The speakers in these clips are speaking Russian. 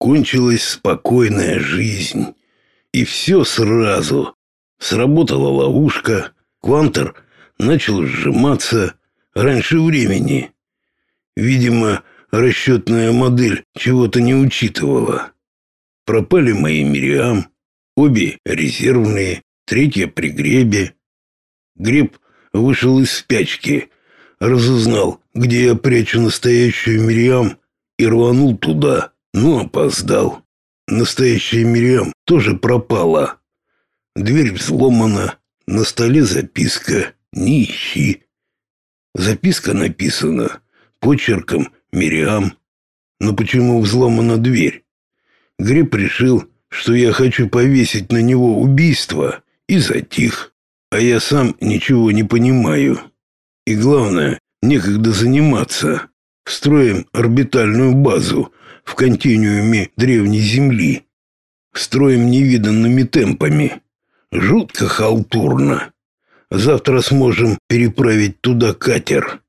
Кончилась спокойная жизнь. И все сразу. Сработала ловушка, Квантер начал сжиматься раньше времени. Видимо, расчетная модель чего-то не учитывала. Пропали мои Мириам, обе резервные, третья при гребе. Греб вышел из спячки, разузнал, где я прячу настоящую Мириам, и рванул туда, но опоздал. Настоящая Мириам тоже пропала. Дверь взломана, на столе записка «Не ищи». Записка написана почерком Мириам. Но почему взломана дверь? Гриб решил, что я хочу повесить на него убийство, и затих. А я сам ничего не понимаю. И главное, некогда заниматься. Строим орбитальную базу в континууме древней Земли. Строим невиданными темпами. Жутко халтурно. Завтра сможем переправить туда катер.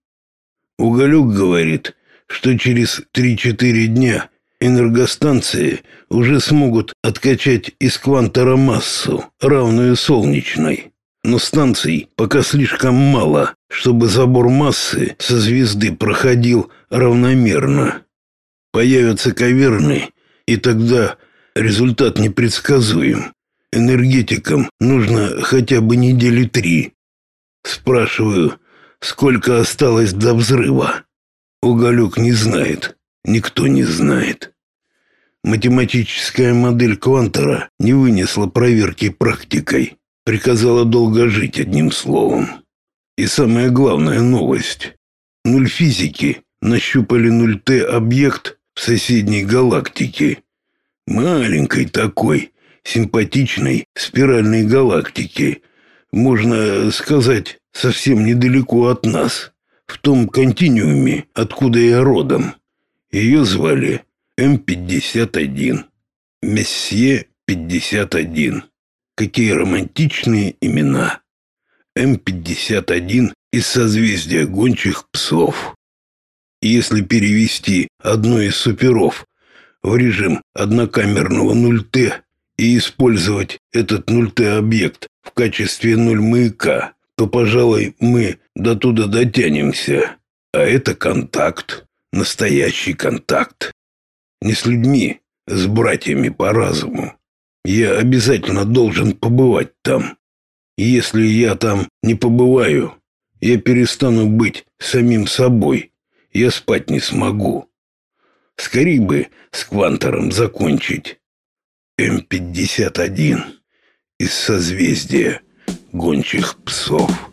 Уголек говорит, что через 3-4 дня энергостанции уже смогут откачать из квантора массу, равную солнечной. Но станций пока слишком мало, чтобы забор массы со звезды проходил равномерно. Появятся каверны, и тогда результат непредсказуем. Энергетикам нужно хотя бы недели три. Спрашиваю, сколько осталось до взрыва. Уголек не знает, никто не знает. Математическая модель Квантера не вынесла проверки практикой, приказала долго жить одним словом. И самая главная новость. Нуль физики нащупали нуль Т объект в соседней галактике. Маленькой такой, симпатичной спиральной галактики, можно сказать, совсем недалеко от нас, в том континууме, откуда я родом. Ее звали М-51, Месье 51. Какие романтичные имена. М-51 из созвездия гончих псов. Если перевести одну из суперов в режим однокамерного 0Т, и использовать этот 0Т-объект в качестве нуль-маяка, то, пожалуй, мы до туда дотянемся. А это контакт, настоящий контакт. Не с людьми, с братьями по разуму. Я обязательно должен побывать там. Если я там не побываю, я перестану быть самим собой. Я спать не смогу. Скорей бы с Квантором закончить. М-51 из созвездия гончих псов.